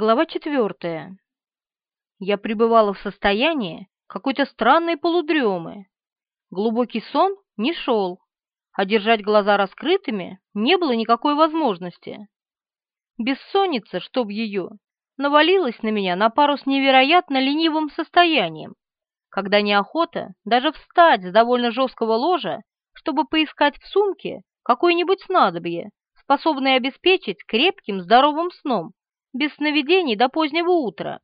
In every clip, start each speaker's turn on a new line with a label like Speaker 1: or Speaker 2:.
Speaker 1: Глава четвертая. Я пребывала в состоянии какой-то странной полудремы. Глубокий сон не шел, а держать глаза раскрытыми не было никакой возможности. Бессонница, чтоб ее, навалилась на меня на пару с невероятно ленивым состоянием, когда неохота даже встать с довольно жесткого ложа, чтобы поискать в сумке какое-нибудь снадобье, способное обеспечить крепким здоровым сном без сновидений до позднего утра.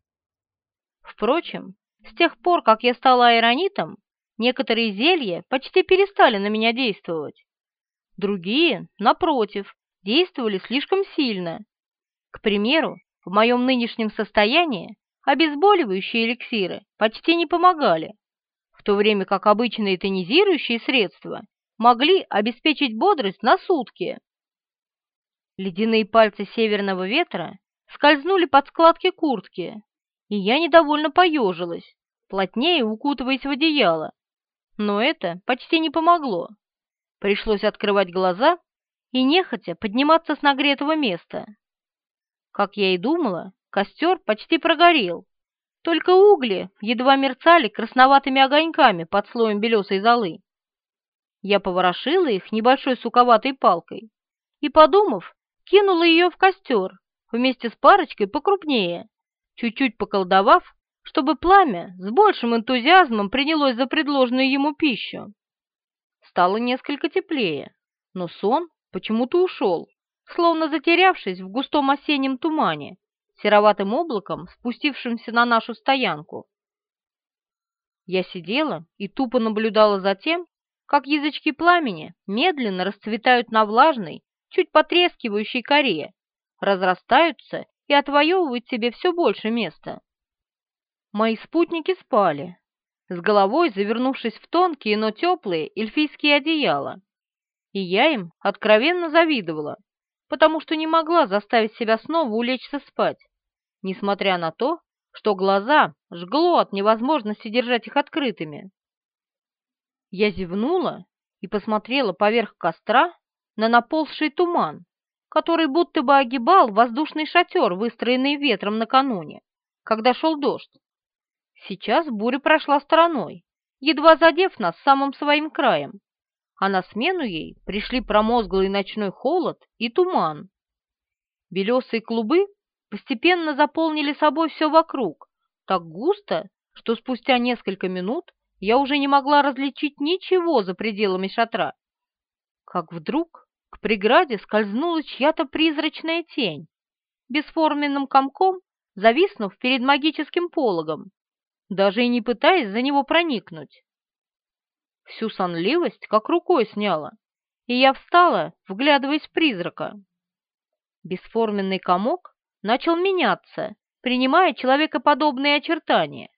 Speaker 1: Впрочем, с тех пор, как я стала аэронитом, некоторые зелья почти перестали на меня действовать. Другие, напротив, действовали слишком сильно. К примеру, в моем нынешнем состоянии обезболивающие эликсиры почти не помогали, в то время как обычные тонизирующие средства могли обеспечить бодрость на сутки. Ледяные пальцы северного ветра скользнули под складки куртки, и я недовольно поежилась, плотнее укутываясь в одеяло. Но это почти не помогло. Пришлось открывать глаза и нехотя подниматься с нагретого места. Как я и думала, костер почти прогорел, только угли едва мерцали красноватыми огоньками под слоем белесой золы. Я поворошила их небольшой суковатой палкой и, подумав, кинула ее в костер, вместе с парочкой покрупнее, чуть-чуть поколдовав, чтобы пламя с большим энтузиазмом принялось за предложенную ему пищу. Стало несколько теплее, но сон почему-то ушел, словно затерявшись в густом осеннем тумане, сероватым облаком, спустившимся на нашу стоянку. Я сидела и тупо наблюдала за тем, как язычки пламени медленно расцветают на влажной, чуть потрескивающей коре, разрастаются и отвоевывают себе все больше места. Мои спутники спали, с головой завернувшись в тонкие, но теплые эльфийские одеяла, и я им откровенно завидовала, потому что не могла заставить себя снова улечься спать, несмотря на то, что глаза жгло от невозможности держать их открытыми. Я зевнула и посмотрела поверх костра на наползший туман, который будто бы огибал воздушный шатер, выстроенный ветром накануне, когда шел дождь. Сейчас буря прошла стороной, едва задев нас самым своим краем, а на смену ей пришли промозглый ночной холод и туман. Белесые клубы постепенно заполнили собой все вокруг, так густо, что спустя несколько минут я уже не могла различить ничего за пределами шатра. Как вдруг к преграде скользнула чья-то призрачная тень, бесформенным комком зависнув перед магическим пологом, даже и не пытаясь за него проникнуть. Всю сонливость как рукой сняла, и я встала, вглядываясь в призрака. Бесформенный комок начал меняться, принимая человекоподобные очертания.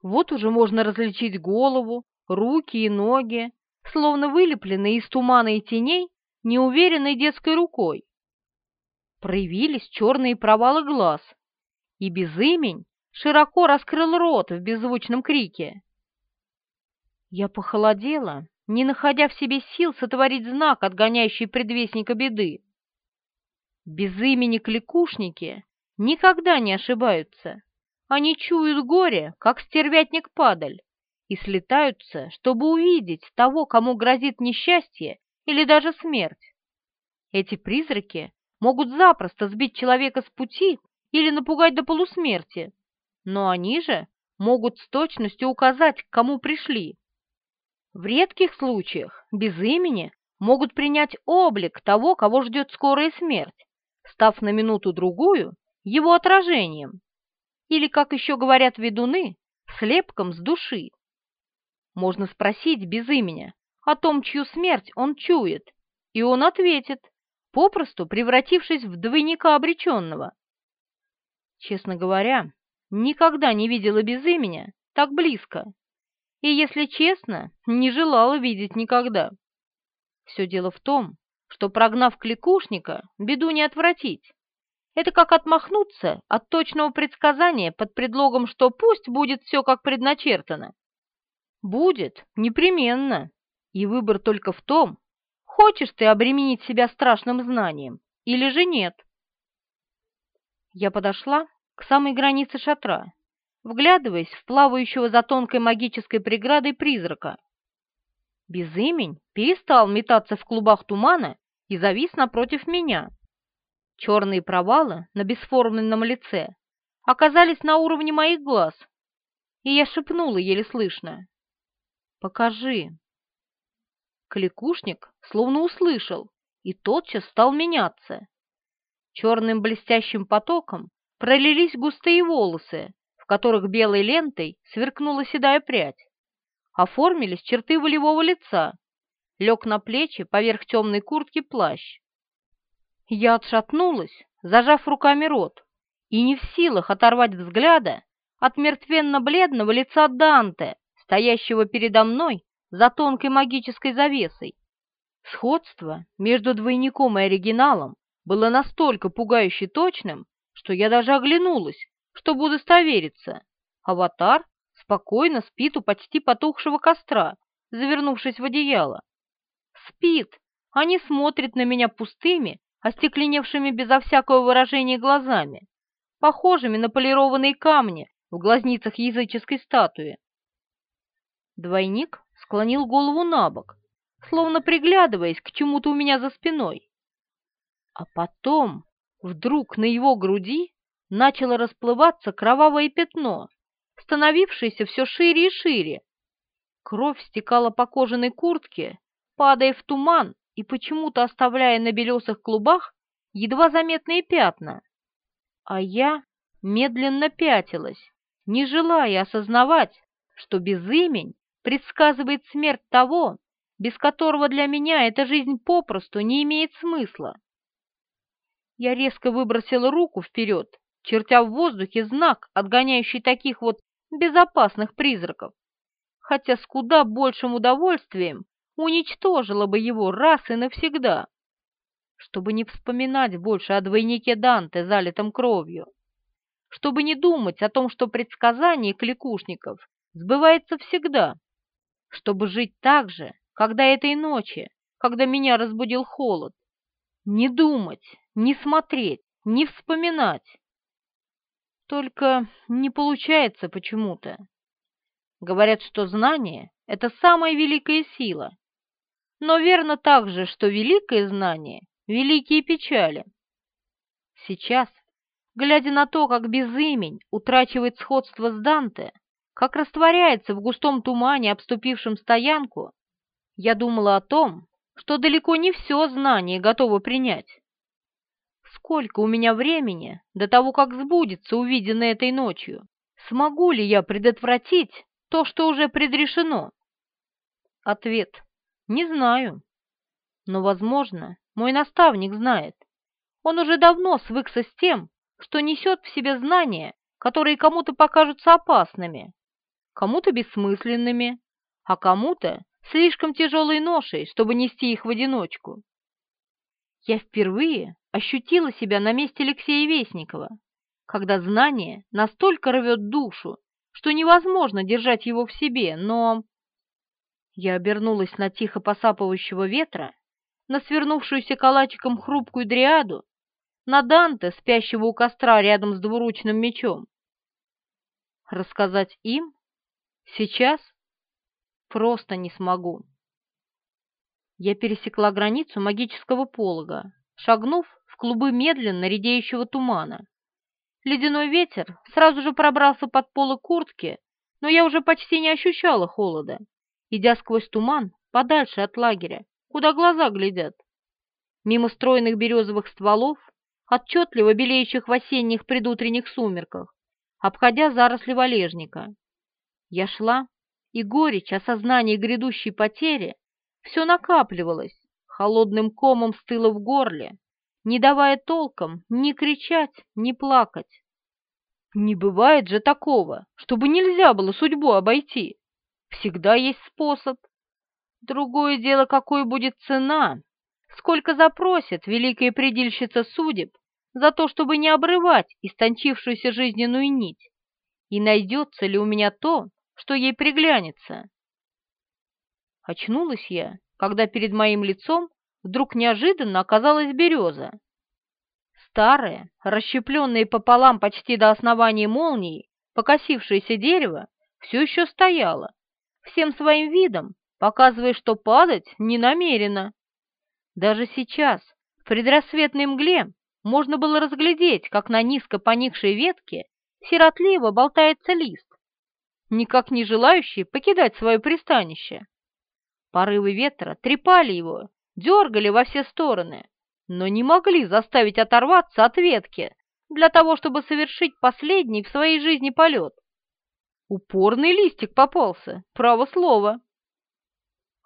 Speaker 1: Вот уже можно различить голову, руки и ноги, словно вылепленные из тумана и теней неуверенной детской рукой. Проявились черные провалы глаз, и безымень широко раскрыл рот в беззвучном крике. Я похолодела, не находя в себе сил сотворить знак, отгоняющий предвестника беды. Без имени кликушники никогда не ошибаются. Они чуют горе, как стервятник-падаль, и слетаются, чтобы увидеть того, кому грозит несчастье или даже смерть. Эти призраки могут запросто сбить человека с пути или напугать до полусмерти, но они же могут с точностью указать, к кому пришли. В редких случаях без имени могут принять облик того, кого ждет скорая смерть, став на минуту-другую его отражением, или, как еще говорят ведуны, слепком с души. Можно спросить без имени, о том, чью смерть он чует, и он ответит, попросту превратившись в двойника обреченного. Честно говоря, никогда не видела без имени так близко, и, если честно, не желала видеть никогда. Все дело в том, что, прогнав кликушника, беду не отвратить. Это как отмахнуться от точного предсказания под предлогом, что пусть будет все как предначертано. Будет, непременно. И выбор только в том, хочешь ты обременить себя страшным знанием или же нет. Я подошла к самой границе шатра, вглядываясь в плавающего за тонкой магической преградой призрака. Безымень перестал метаться в клубах тумана и завис напротив меня. Черные провалы на бесформенном лице оказались на уровне моих глаз, и я шепнула еле слышно. «Покажи». Кликушник словно услышал и тотчас стал меняться. Черным блестящим потоком пролились густые волосы, в которых белой лентой сверкнула седая прядь. Оформились черты волевого лица, лег на плечи поверх темной куртки плащ. Я отшатнулась, зажав руками рот, и не в силах оторвать взгляда от мертвенно-бледного лица Данте, стоящего передо мной за тонкой магической завесой. Сходство между двойником и оригиналом было настолько пугающе точным, что я даже оглянулась, чтобы удостовериться. Аватар спокойно спит у почти потухшего костра, завернувшись в одеяло. Спит, а не смотрит на меня пустыми, остекленевшими безо всякого выражения глазами, похожими на полированные камни в глазницах языческой статуи. Двойник склонил голову на бок, словно приглядываясь к чему-то у меня за спиной. А потом вдруг на его груди начало расплываться кровавое пятно, становившееся все шире и шире. Кровь стекала по кожаной куртке, падая в туман и почему-то оставляя на белесых клубах едва заметные пятна. А я медленно пятилась, не желая осознавать, что безымень предсказывает смерть того, без которого для меня эта жизнь попросту не имеет смысла. Я резко выбросила руку вперед, чертя в воздухе знак, отгоняющий таких вот безопасных призраков, хотя с куда большим удовольствием уничтожила бы его раз и навсегда, чтобы не вспоминать больше о двойнике Данте, залитом кровью, чтобы не думать о том, что предсказание кликушников сбывается всегда, чтобы жить так же, когда этой ночи, когда меня разбудил холод, не думать, не смотреть, не вспоминать. Только не получается почему-то. Говорят, что знание — это самая великая сила. Но верно также, что великое знание — великие печали. Сейчас, глядя на то, как безымень утрачивает сходство с Данте, как растворяется в густом тумане, обступившем стоянку, я думала о том, что далеко не все знание готово принять. Сколько у меня времени до того, как сбудется увиденное этой ночью? Смогу ли я предотвратить то, что уже предрешено? Ответ – не знаю. Но, возможно, мой наставник знает. Он уже давно свыкся с тем, что несет в себе знания, которые кому-то покажутся опасными, кому-то бессмысленными, а кому-то слишком тяжелой ношей, чтобы нести их в одиночку. Я впервые ощутила себя на месте Алексея Вестникова, когда знание настолько рвет душу, что невозможно держать его в себе, но... Я обернулась на тихо посапывающего ветра, на свернувшуюся калачиком хрупкую дриаду, на Данте, спящего у костра рядом с двуручным мечом. Рассказать им? Сейчас? Просто не смогу. Я пересекла границу магического полога, шагнув в клубы медленно редеющего тумана. Ледяной ветер сразу же пробрался под полы куртки, но я уже почти не ощущала холода, идя сквозь туман подальше от лагеря, куда глаза глядят. Мимо стройных березовых стволов, отчетливо белеющих в осенних предутренних сумерках, обходя заросли валежника. Я шла, и горечь осознания грядущей потери все накапливалось, холодным комом стыло в горле, не давая толком ни кричать, ни плакать. Не бывает же такого, чтобы нельзя было судьбу обойти. Всегда есть способ. Другое дело, какой будет цена, сколько запросит великая предельщица судеб за то, чтобы не обрывать истончившуюся жизненную нить, и найдется ли у меня то, что ей приглянется. Очнулась я, когда перед моим лицом вдруг неожиданно оказалась береза. Старое, расщепленное пополам почти до основания молнии, покосившееся дерево все еще стояло, всем своим видом показывая, что падать не намерено. Даже сейчас, в предрассветной мгле, можно было разглядеть, как на низко поникшей ветке сиротливо болтается лист, никак не желающий покидать свое пристанище. Порывы ветра трепали его, дергали во все стороны, но не могли заставить оторваться от ветки для того, чтобы совершить последний в своей жизни полет. Упорный листик попался, право слово.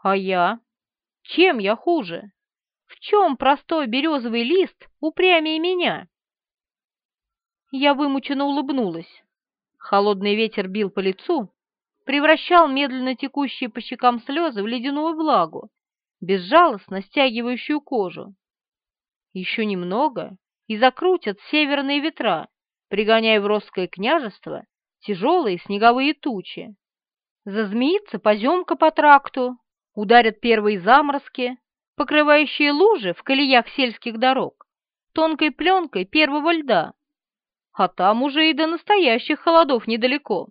Speaker 1: А я? Чем я хуже? В чем простой березовый лист упрямее меня? Я вымученно улыбнулась. Холодный ветер бил по лицу, превращал медленно текущие по щекам слезы в ледяную влагу, безжалостно стягивающую кожу. Еще немного, и закрутят северные ветра, пригоняя в Росское княжество тяжелые снеговые тучи. Зазмеится поземка по тракту, ударят первые заморозки, покрывающие лужи в колеях сельских дорог, тонкой пленкой первого льда, а там уже и до настоящих холодов недалеко.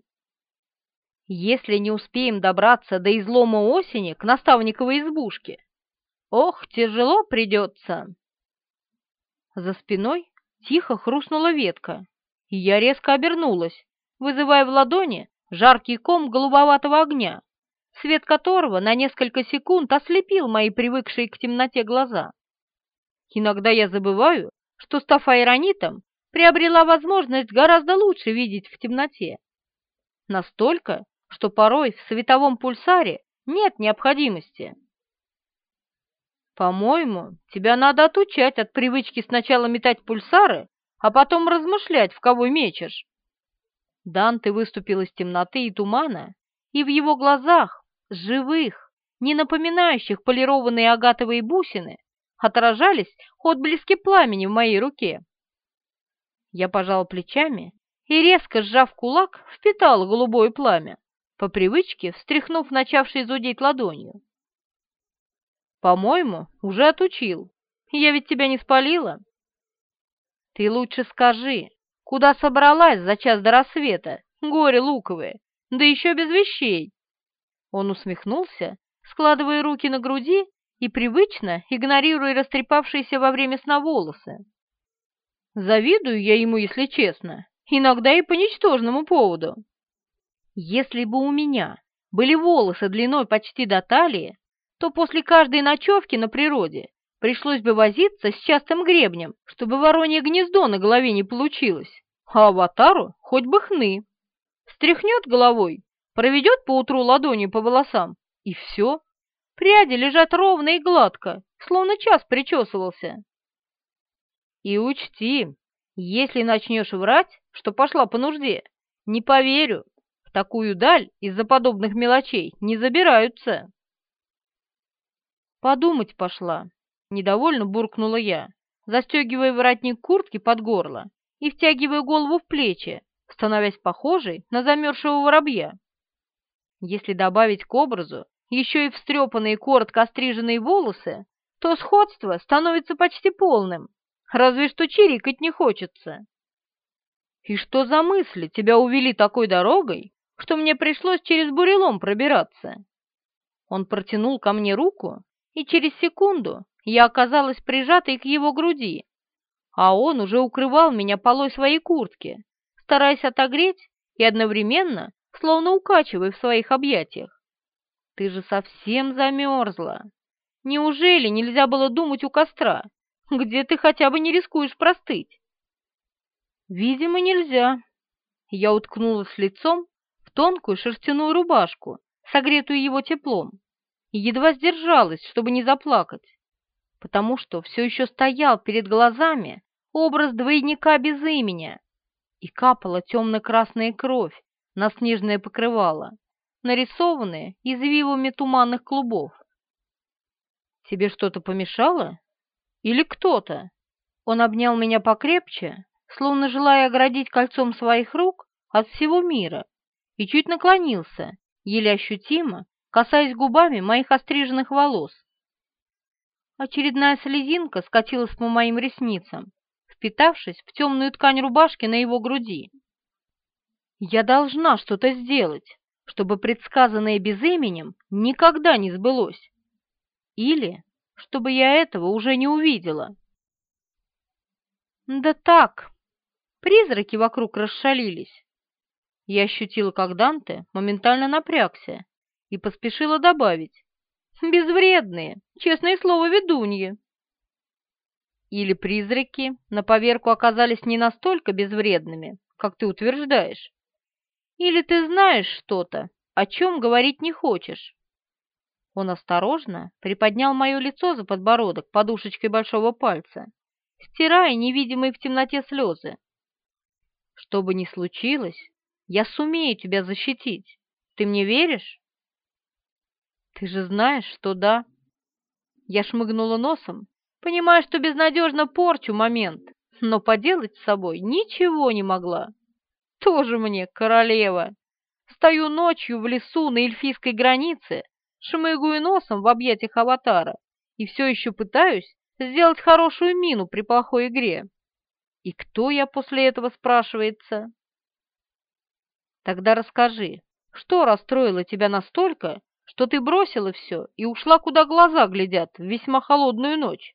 Speaker 1: Если не успеем добраться до излома осени к наставниковой избушке, ох, тяжело придется. За спиной тихо хрустнула ветка, и я резко обернулась, вызывая в ладони жаркий ком голубоватого огня, свет которого на несколько секунд ослепил мои привыкшие к темноте глаза. Иногда я забываю, что, став айронитом, приобрела возможность гораздо лучше видеть в темноте. Настолько, что порой в световом пульсаре нет необходимости. По-моему, тебя надо отучать от привычки сначала метать пульсары, а потом размышлять, в кого мечешь. Данте выступил из темноты и тумана, и в его глазах, живых, не напоминающих полированные агатовые бусины, отражались отблески пламени в моей руке. Я пожал плечами и, резко сжав кулак, впитал голубое пламя, по привычке встряхнув начавшей зудеть ладонью. По-моему, уже отучил. Я ведь тебя не спалила. Ты лучше скажи, куда собралась за час до рассвета, горе луковое, да еще без вещей? Он усмехнулся, складывая руки на груди и привычно игнорируя растрепавшиеся во время сна волосы. Завидую я ему, если честно, иногда и по ничтожному поводу. Если бы у меня были волосы длиной почти до талии, то после каждой ночевки на природе пришлось бы возиться с частым гребнем, чтобы воронье гнездо на голове не получилось, а аватару хоть бы хны. Стряхнет головой, проведет поутру ладонью по волосам, и все. Пряди лежат ровно и гладко, словно час причесывался. И учти, если начнешь врать, что пошла по нужде, не поверю, в такую даль из-за подобных мелочей не забираются. Подумать пошла. Недовольно буркнула я, застегивая воротник куртки под горло и втягивая голову в плечи, становясь похожей на замерзшего воробья. Если добавить к образу еще и встрепанные коротко остриженные волосы, то сходство становится почти полным, разве что чирикать не хочется. И что за мысли тебя увели такой дорогой, что мне пришлось через бурелом пробираться? Он протянул ко мне руку, и через секунду я оказалась прижатой к его груди, а он уже укрывал меня полой своей куртки, стараясь отогреть и одновременно словно укачивая в своих объятиях. «Ты же совсем замерзла! Неужели нельзя было думать у костра, где ты хотя бы не рискуешь простыть?» «Видимо, нельзя». Я уткнулась лицом в тонкую шерстяную рубашку, согретую его теплом и едва сдержалась, чтобы не заплакать, потому что все еще стоял перед глазами образ двойника без имени, и капала темно-красная кровь на снежное покрывало, нарисованное извивами туманных клубов. «Тебе что-то помешало? Или кто-то?» Он обнял меня покрепче, словно желая оградить кольцом своих рук от всего мира, и чуть наклонился, еле ощутимо, касаясь губами моих остриженных волос. Очередная слезинка скатилась по моим ресницам, впитавшись в темную ткань рубашки на его груди. Я должна что-то сделать, чтобы предсказанное безыменем никогда не сбылось. Или чтобы я этого уже не увидела. Да так, призраки вокруг расшалились. Я ощутила, как Данте моментально напрягся и поспешила добавить. Безвредные, честное слово, ведуньи. Или призраки на поверку оказались не настолько безвредными, как ты утверждаешь. Или ты знаешь что-то, о чем говорить не хочешь. Он осторожно приподнял мое лицо за подбородок подушечкой большого пальца, стирая невидимые в темноте слезы. Что бы ни случилось, я сумею тебя защитить. Ты мне веришь? Ты же знаешь, что да. Я шмыгнула носом, понимая, что безнадежно порчу момент, но поделать с собой ничего не могла. Тоже мне королева. Стою ночью в лесу на эльфийской границе, шмыгаю носом в объятиях аватара и все еще пытаюсь сделать хорошую мину при плохой игре. И кто я после этого, спрашивается? Тогда расскажи, что расстроило тебя настолько, что ты бросила все и ушла, куда глаза глядят, в весьма холодную ночь?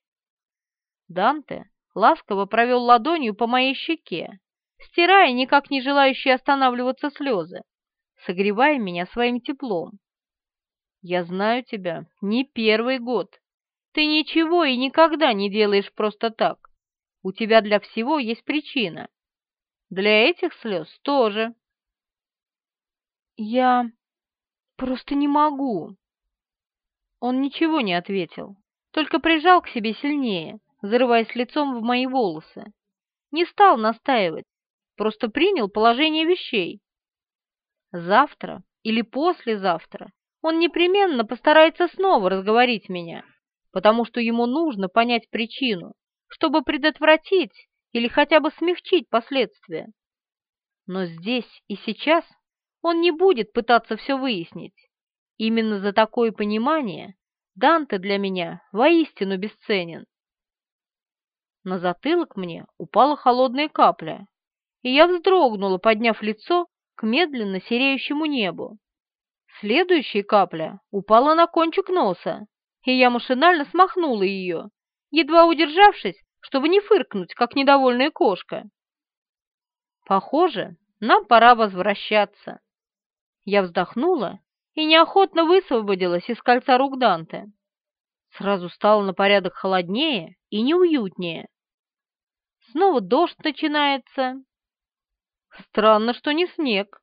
Speaker 1: Данте ласково провел ладонью по моей щеке, стирая никак не желающие останавливаться слезы, согревая меня своим теплом. Я знаю тебя не первый год. Ты ничего и никогда не делаешь просто так. У тебя для всего есть причина. Для этих слез тоже. Я просто не могу. Он ничего не ответил, только прижал к себе сильнее, зарываясь лицом в мои волосы. Не стал настаивать, просто принял положение вещей. Завтра или послезавтра он непременно постарается снова разговорить меня, потому что ему нужно понять причину, чтобы предотвратить или хотя бы смягчить последствия. Но здесь и сейчас он не будет пытаться все выяснить. Именно за такое понимание Данте для меня воистину бесценен. На затылок мне упала холодная капля, и я вздрогнула, подняв лицо к медленно сереющему небу. Следующая капля упала на кончик носа, и я машинально смахнула ее, едва удержавшись, чтобы не фыркнуть, как недовольная кошка. Похоже, нам пора возвращаться. Я вздохнула и неохотно высвободилась из кольца рук Данте. Сразу стало на порядок холоднее и неуютнее. Снова дождь начинается. Странно, что не снег.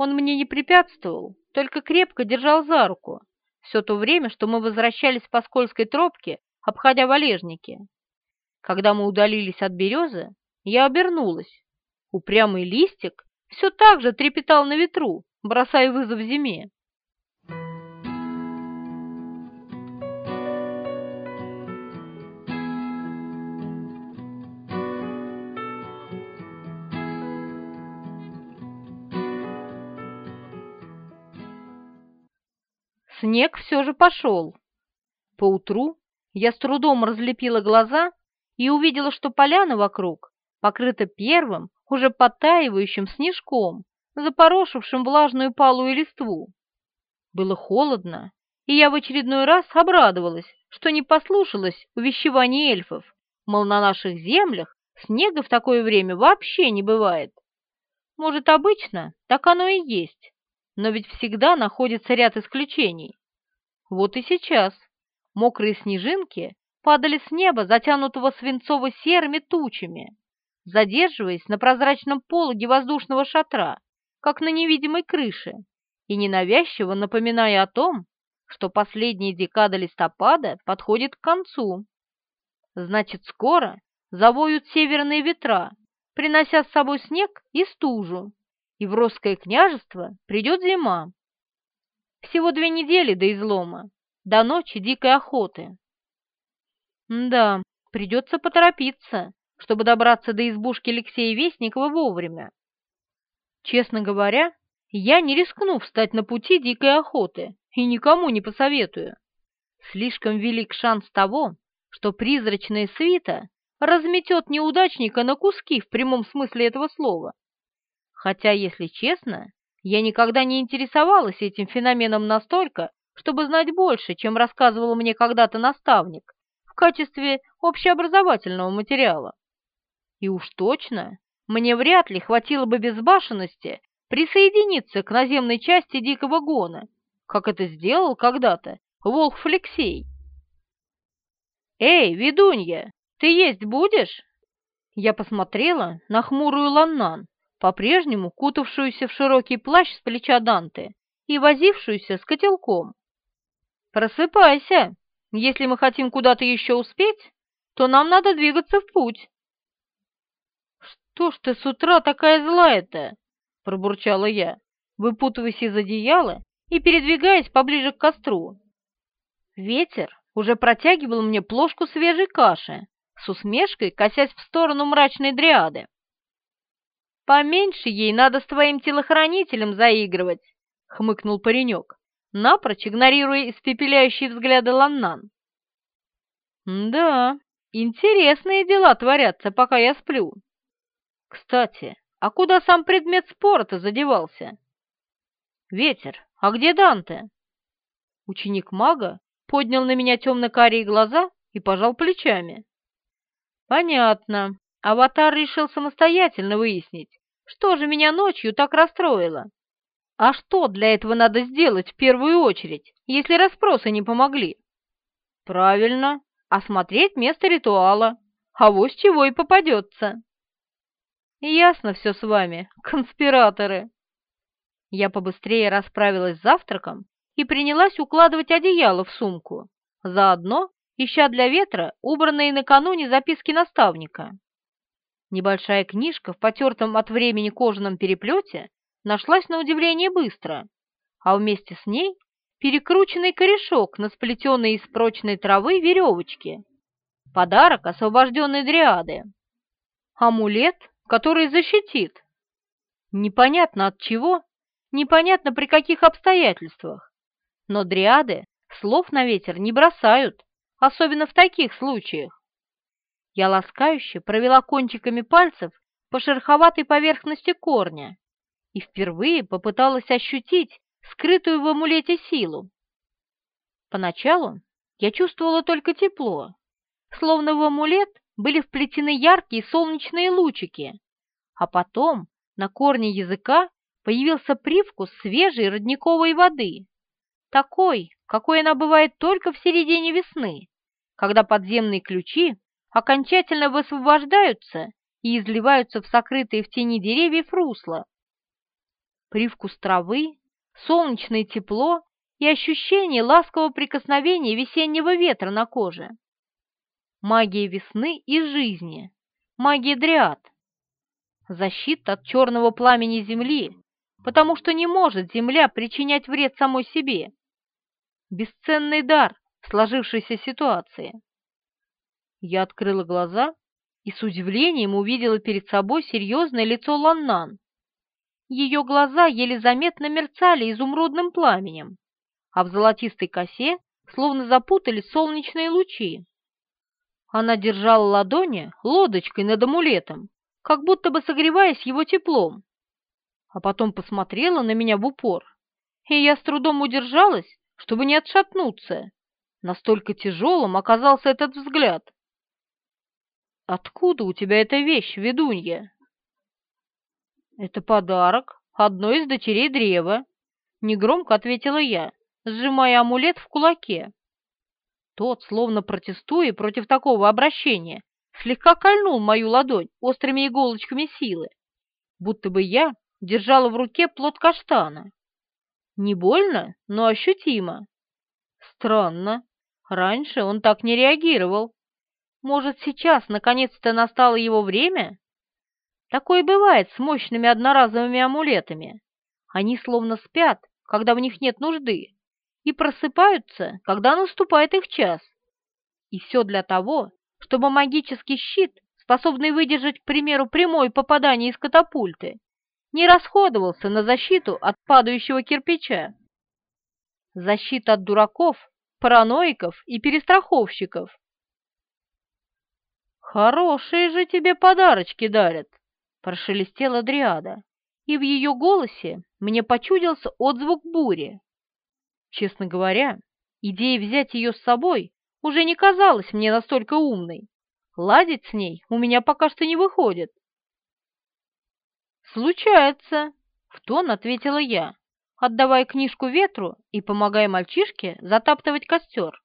Speaker 1: Он мне не препятствовал, только крепко держал за руку все то время, что мы возвращались по скользкой тропке, обходя валежники. Когда мы удалились от березы, я обернулась. Упрямый листик все так же трепетал на ветру, бросая вызов зиме. Снег все же пошел. Поутру я с трудом разлепила глаза и увидела, что поляна вокруг покрыта первым, уже подтаивающим снежком, запорошившим влажную палую листву. Было холодно, и я в очередной раз обрадовалась, что не послушалась увещеваний эльфов, мол, на наших землях снега в такое время вообще не бывает. Может, обычно так оно и есть, но ведь всегда находится ряд исключений. Вот и сейчас мокрые снежинки падали с неба, затянутого свинцово-серыми тучами, задерживаясь на прозрачном пологе воздушного шатра, как на невидимой крыше, и ненавязчиво напоминая о том, что последняя декада листопада подходит к концу. Значит, скоро завоют северные ветра, принося с собой снег и стужу, и в Росское княжество придет зима. Всего две недели до излома, до ночи дикой охоты. Да, придется поторопиться, чтобы добраться до избушки Алексея Вестникова вовремя. Честно говоря, я не рискну встать на пути дикой охоты и никому не посоветую. Слишком велик шанс того, что призрачная свита разметет неудачника на куски в прямом смысле этого слова. Хотя, если честно, я никогда не интересовалась этим феноменом настолько, чтобы знать больше, чем рассказывал мне когда-то наставник в качестве общеобразовательного материала. И уж точно, мне вряд ли хватило бы безбашенности присоединиться к наземной части Дикого Гона, как это сделал когда-то волк Флексей. «Эй, ведунья, ты есть будешь?» Я посмотрела на хмурую Ланнан, по-прежнему кутавшуюся в широкий плащ с плеча Данте и возившуюся с котелком. «Просыпайся! Если мы хотим куда-то еще успеть, то нам надо двигаться в путь». «Что ж ты с утра такая злая-то?» — пробурчала я, выпутываясь из одеяла и передвигаясь поближе к костру. Ветер уже протягивал мне плошку свежей каши, с усмешкой косясь в сторону мрачной дриады. «Поменьше ей надо с твоим телохранителем заигрывать», — хмыкнул паренек, напрочь игнорируя испепеляющие взгляды Ланнан. «Да, интересные дела творятся, пока я сплю. Кстати, а куда сам предмет спора-то задевался?» «Ветер, а где Данте?» Ученик мага поднял на меня темно-карие глаза и пожал плечами. «Понятно. Аватар решил самостоятельно выяснить, что же меня ночью так расстроило? А что для этого надо сделать в первую очередь, если расспросы не помогли? Правильно, осмотреть место ритуала, а вот чего и попадется. Ясно все с вами, конспираторы. Я побыстрее расправилась с завтраком и принялась укладывать одеяло в сумку, заодно ища для ветра убранные накануне записки наставника. Небольшая книжка в потертом от времени кожаном переплете нашлась на удивление быстро, а вместе с ней перекрученный корешок на сплетенной из прочной травы веревочки. Подарок освобожденной дриады. Амулет, который защитит. Непонятно от чего, непонятно при каких обстоятельствах. Но дриады слов на ветер не бросают, особенно в таких случаях. Я ласкающе провела кончиками пальцев по шероховатой поверхности корня и впервые попыталась ощутить скрытую в амулете силу. Поначалу я чувствовала только тепло, словно в амулет были вплетены яркие солнечные лучики, а потом на корне языка появился привкус свежей родниковой воды, такой, какой она бывает только в середине весны, когда подземные ключи окончательно высвобождаются и изливаются в сокрытые в тени деревьев русла. Привкус травы, солнечное тепло и ощущение ласкового прикосновения весеннего ветра на коже. Магия весны и жизни, магия дриад. Защита от черного пламени земли, потому что не может земля причинять вред самой себе. Бесценный дар в сложившейся ситуации. Я открыла глаза и с удивлением увидела перед собой серьезное лицо Ланнан. Ее глаза еле заметно мерцали изумрудным пламенем, а в золотистой косе словно запутались солнечные лучи. Она держала ладони лодочкой над амулетом, как будто бы согреваясь его теплом, а потом посмотрела на меня в упор, и я с трудом удержалась, чтобы не отшатнуться. Настолько тяжелым оказался этот взгляд. «Откуда у тебя эта вещь, ведунья?» «Это подарок одной из дочерей древа», — негромко ответила я, сжимая амулет в кулаке. Тот, словно протестуя против такого обращения, слегка кольнул мою ладонь острыми иголочками силы, будто бы я держала в руке плод каштана. Не больно, но ощутимо. Странно, раньше он так не реагировал. Может, сейчас наконец-то настало его время? Такое бывает с мощными одноразовыми амулетами. Они словно спят, когда в них нет нужды, и просыпаются, когда наступает их час. И все для того, чтобы магический щит, способный выдержать, к примеру, прямое попадание из катапульты, не расходовался на защиту от падающего кирпича. Защита от дураков, параноиков и перестраховщиков. «Хорошие же тебе подарочки дарят!» — прошелестела Дриада, и в ее голосе мне почудился отзвук бури. Честно говоря, идея взять ее с собой уже не казалась мне настолько умной. Ладить с ней у меня пока что не выходит. «Случается», — в тон ответила я, отдавая книжку ветру и помогая мальчишке затаптывать костер.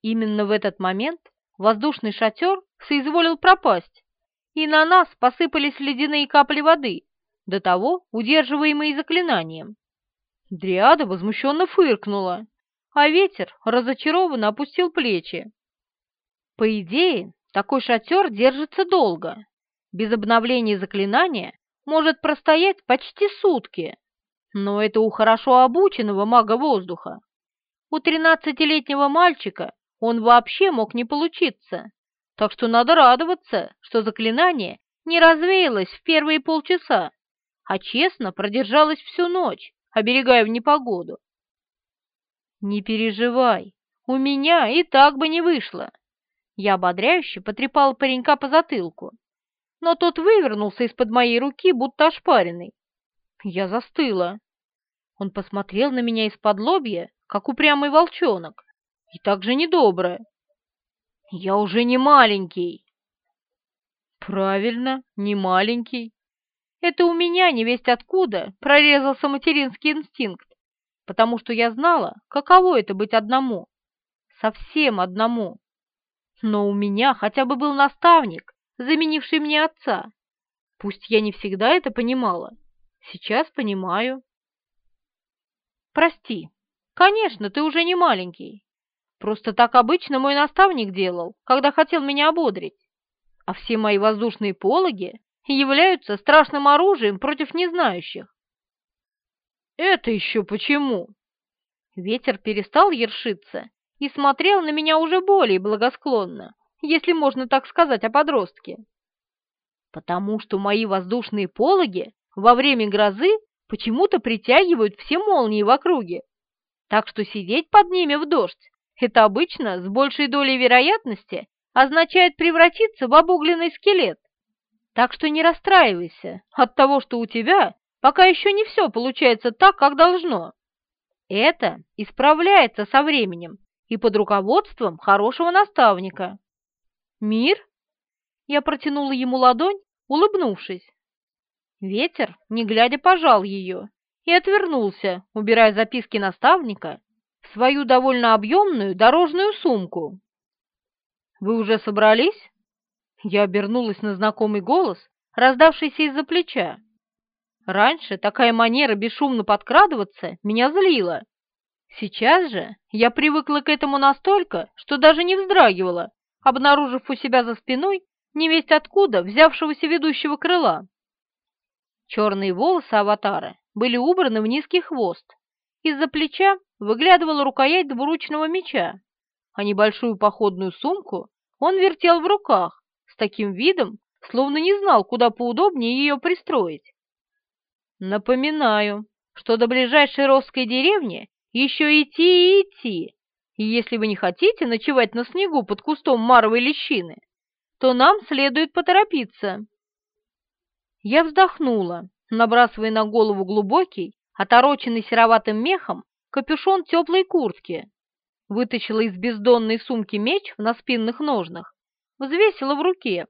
Speaker 1: Именно в этот момент воздушный шатер соизволил пропасть, и на нас посыпались ледяные капли воды, до того удерживаемые заклинанием. Дриада возмущенно фыркнула, а ветер разочарованно опустил плечи. По идее, такой шатер держится долго. Без обновления заклинания может простоять почти сутки. Но это у хорошо обученного мага воздуха. У тринадцатилетнего мальчика он вообще мог не получиться. Так что надо радоваться, что заклинание не развеялось в первые полчаса, а честно продержалось всю ночь, оберегая в непогоду. «Не переживай, у меня и так бы не вышло!» Я ободряюще потрепал паренька по затылку, но тот вывернулся из-под моей руки, будто ошпаренный. Я застыла. Он посмотрел на меня из-под лобья, как упрямый волчонок, и так же недобро. «Я уже не маленький!» «Правильно, не маленький. Это у меня, не весть откуда, прорезался материнский инстинкт, потому что я знала, каково это быть одному, совсем одному. Но у меня хотя бы был наставник, заменивший мне отца. Пусть я не всегда это понимала, сейчас понимаю. Прости, конечно, ты уже не маленький. Просто так обычно мой наставник делал, когда хотел меня ободрить. А все мои воздушные пологи являются страшным оружием против незнающих. «Это еще почему?» Ветер перестал ершиться и смотрел на меня уже более благосклонно, если можно так сказать о подростке. «Потому что мои воздушные пологи во время грозы почему-то притягивают все молнии в округе, так что сидеть под ними в дождь — это обычно с большей долей вероятности означает превратиться в обугленный скелет. Так что не расстраивайся от того, что у тебя пока еще не все получается так, как должно. Это исправляется со временем и под руководством хорошего наставника. Мир? Я протянула ему ладонь, улыбнувшись. Ветер, не глядя, пожал ее и отвернулся, убирая записки наставника свою довольно объемную дорожную сумку. «Вы уже собрались?» Я обернулась на знакомый голос, раздавшийся из-за плеча. Раньше такая манера бесшумно подкрадываться меня злила. Сейчас же я привыкла к этому настолько, что даже не вздрагивала, обнаружив у себя за спиной невесть откуда взявшегося ведущего крыла. Черные волосы аватара были убраны в низкий хвост. Из-за плеча выглядывала рукоять двуручного меча, а небольшую походную сумку он вертел в руках, с таким видом, словно не знал, куда поудобнее ее пристроить. Напоминаю, что до ближайшей Росской деревни еще идти и идти, и если вы не хотите ночевать на снегу под кустом маровой лещины, то нам следует поторопиться. Я вздохнула, набрасывая на голову глубокий, отороченный сероватым мехом, капюшон теплой куртки, вытащила из бездонной сумки меч в наспинных ножнах взвесила в руке.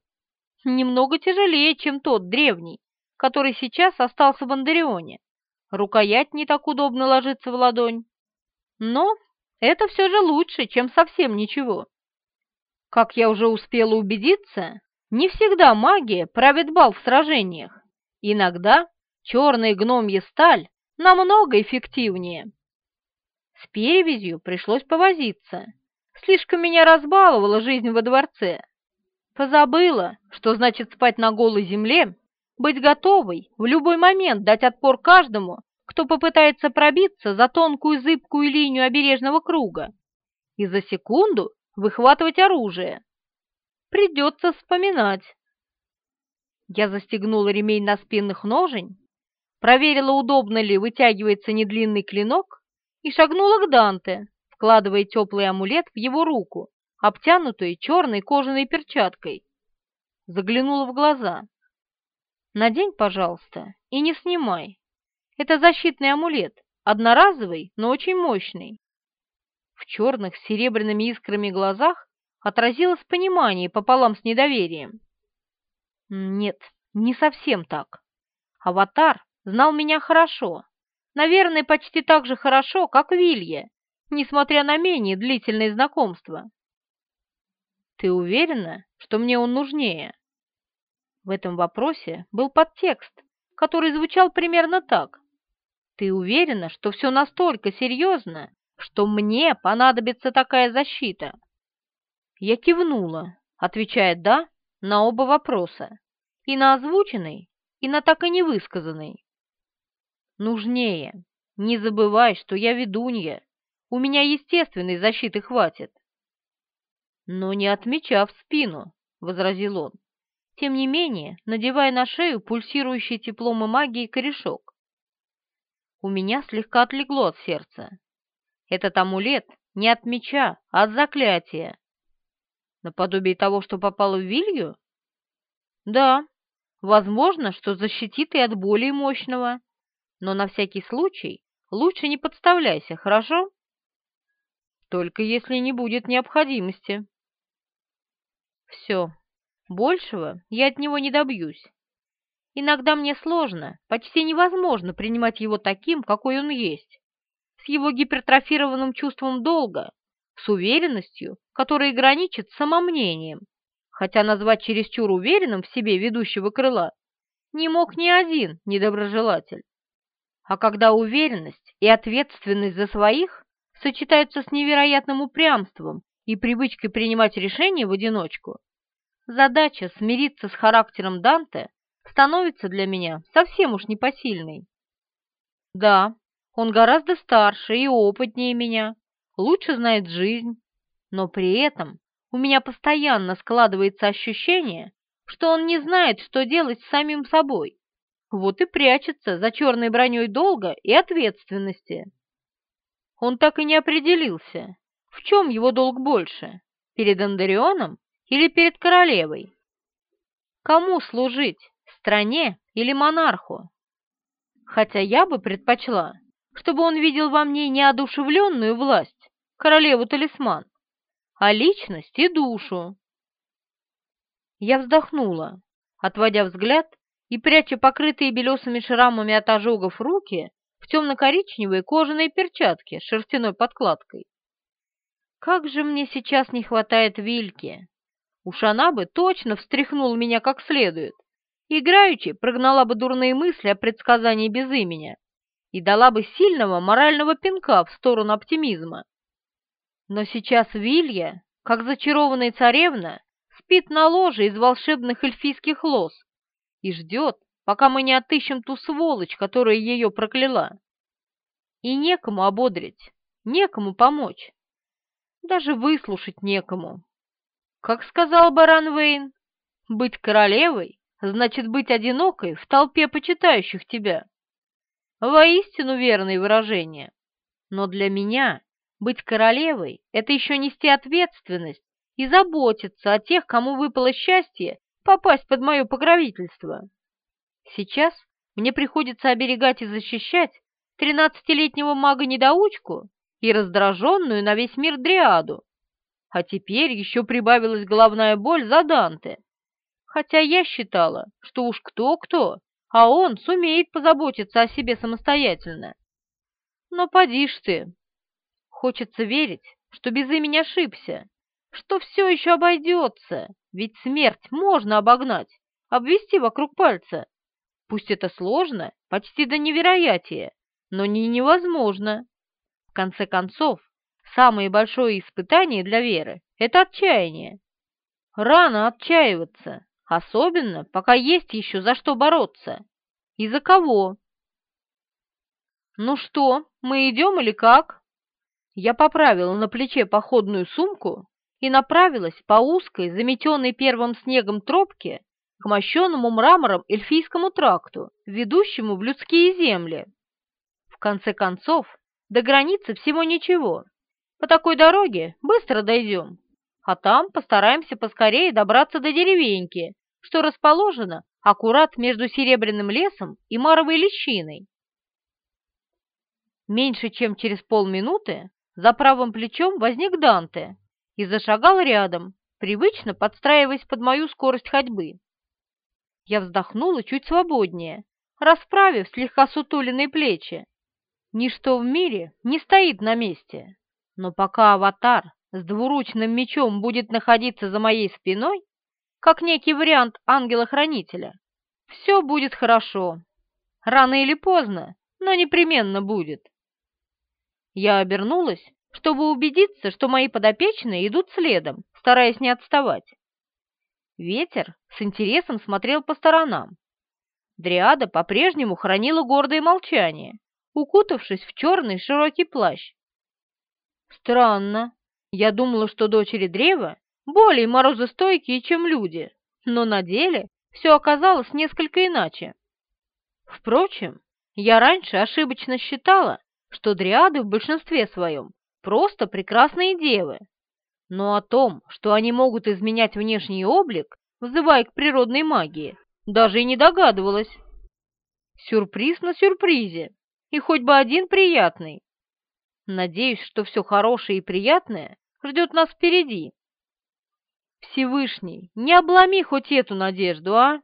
Speaker 1: Немного тяжелее, чем тот древний, который сейчас остался в Андарионе. Рукоять не так удобно ложится в ладонь. Но это все же лучше, чем совсем ничего. Как я уже успела убедиться, не всегда магия правит бал в сражениях. Иногда черная гномья сталь намного эффективнее. С перевязью пришлось повозиться. Слишком меня разбаловала жизнь во дворце. Позабыла, что значит спать на голой земле, быть готовой в любой момент дать отпор каждому, кто попытается пробиться за тонкую зыбкую линию обережного круга, и за секунду выхватывать оружие. Придется вспоминать. Я застегнула ремень на спинных ножень, проверила, удобно ли вытягивается недлинный клинок, и шагнула к Данте, вкладывая теплый амулет в его руку, обтянутой черной кожаной перчаткой. Заглянула в глаза. «Надень, пожалуйста, и не снимай. Это защитный амулет, одноразовый, но очень мощный». В черных с серебряными искрами глазах отразилось понимание пополам с недоверием. «Нет, не совсем так. Аватар знал меня хорошо, наверное, почти так же хорошо, как Вилья, несмотря на менее длительное знакомство. Ты уверена, что мне он нужнее? В этом вопросе был подтекст, который звучал примерно так. Ты уверена, что все настолько серьезно, что мне понадобится такая защита? Я кивнула, отвечая «да» на оба вопроса, и на озвученный, и на так и не высказанный. Нужнее. Не забывай, что я ведунья. У меня естественной защиты хватит. Но не отмечав спину, — возразил он, тем не менее надевая на шею пульсирующий теплом и магией корешок. У меня слегка отлегло от сердца. Этот амулет не от меча, а от заклятия. Наподобие того, что попало в Вилью? Да, возможно, что защитит и от более мощного. Но на всякий случай лучше не подставляйся, хорошо? Только если не будет необходимости. Все. Большего я от него не добьюсь. Иногда мне сложно, почти невозможно принимать его таким, какой он есть, с его гипертрофированным чувством долга, с уверенностью, которая граничит с самомнением, хотя назвать чересчур уверенным в себе ведущего крыла не мог ни один недоброжелатель. А когда уверенность и ответственность за своих сочетаются с невероятным упрямством и привычкой принимать решения в одиночку, задача смириться с характером Данте становится для меня совсем уж непосильной. Да, он гораздо старше и опытнее меня, лучше знает жизнь, но при этом у меня постоянно складывается ощущение, что он не знает, что делать с самим собой. Вот и прячется за черной броней долга и ответственности. Он так и не определился, в чем его долг больше, перед Андарионом или перед королевой. Кому служить, стране или монарху? Хотя я бы предпочла, чтобы он видел во мне неодушевленную власть, королеву-талисман, а личность и душу. Я вздохнула, отводя взгляд и пряча покрытые белесыми шрамами от ожогов руки в темно-коричневые кожаные перчатки с шерстяной подкладкой. Как же мне сейчас не хватает Вильки! Уж она бы точно встряхнула меня как следует, играючи прогнала бы дурные мысли о предсказании без имени и дала бы сильного морального пинка в сторону оптимизма. Но сейчас Вилья, как зачарованная царевна, спит на ложе из волшебных эльфийских лос и ждет, пока мы не отыщем ту сволочь, которая ее прокляла. И некому ободрить, некому помочь, даже выслушать некому. Как сказал баран Вейн, быть королевой значит быть одинокой в толпе почитающих тебя. Воистину верное выражение. Но для меня быть королевой — это еще нести ответственность и заботиться о тех, кому выпало счастье попасть под мое покровительство. Сейчас мне приходится оберегать и защищать тринадцатилетнего мага-недоучку и раздраженную на весь мир дриаду. А теперь еще прибавилась головная боль за Данте. Хотя я считала, что уж кто-кто, а он сумеет позаботиться о себе самостоятельно. Но поди ж ты. Хочется верить, что без имени ошибся, что все еще обойдется, ведь смерть можно обогнать, обвести вокруг пальца. Пусть это сложно, почти до невероятия, но не невозможно. В конце концов, самое большое испытание для веры – это отчаяние. Рано отчаиваться, особенно пока есть еще за что бороться. И за кого? «Ну что, мы идем или как?» Я поправила на плече походную сумку и направилась по узкой, заметенной первым снегом тропке к мощенному мрамором эльфийскому тракту, ведущему в людские земли. В конце концов, до границы всего ничего. По такой дороге быстро дойдем. а там постараемся поскорее добраться до деревеньки, что расположена аккурат между Серебряным лесом и Маровой лещиной. Меньше чем через полминуты за правым плечом возник Данте и зашагал рядом, привычно подстраиваясь под мою скорость ходьбы. Я вздохнула чуть свободнее, расправив слегка сутуленные плечи. Ничто в мире не стоит на месте, но пока аватар с двуручным мечом будет находиться за моей спиной, как некий вариант ангела-хранителя, все будет хорошо. Рано или поздно, но непременно будет. Я обернулась, чтобы убедиться, что мои подопечные идут следом, стараясь не отставать. Ветер с интересом смотрел по сторонам. Дриада по-прежнему хранила гордое молчание, укутавшись в черный широкий плащ. Странно. Я думала, что дочери древа более морозостойкие, чем люди, но на деле все оказалось несколько иначе. Впрочем, я раньше ошибочно считала, что дриады в большинстве своем просто прекрасные девы. Но о том, что они могут изменять внешний облик, вызывая к природной магии, даже и не догадывалась. Сюрприз на сюрпризе, и хоть бы один приятный. Надеюсь, что все хорошее и приятное ждет нас впереди. Всевышний, не обломи хоть эту надежду, а?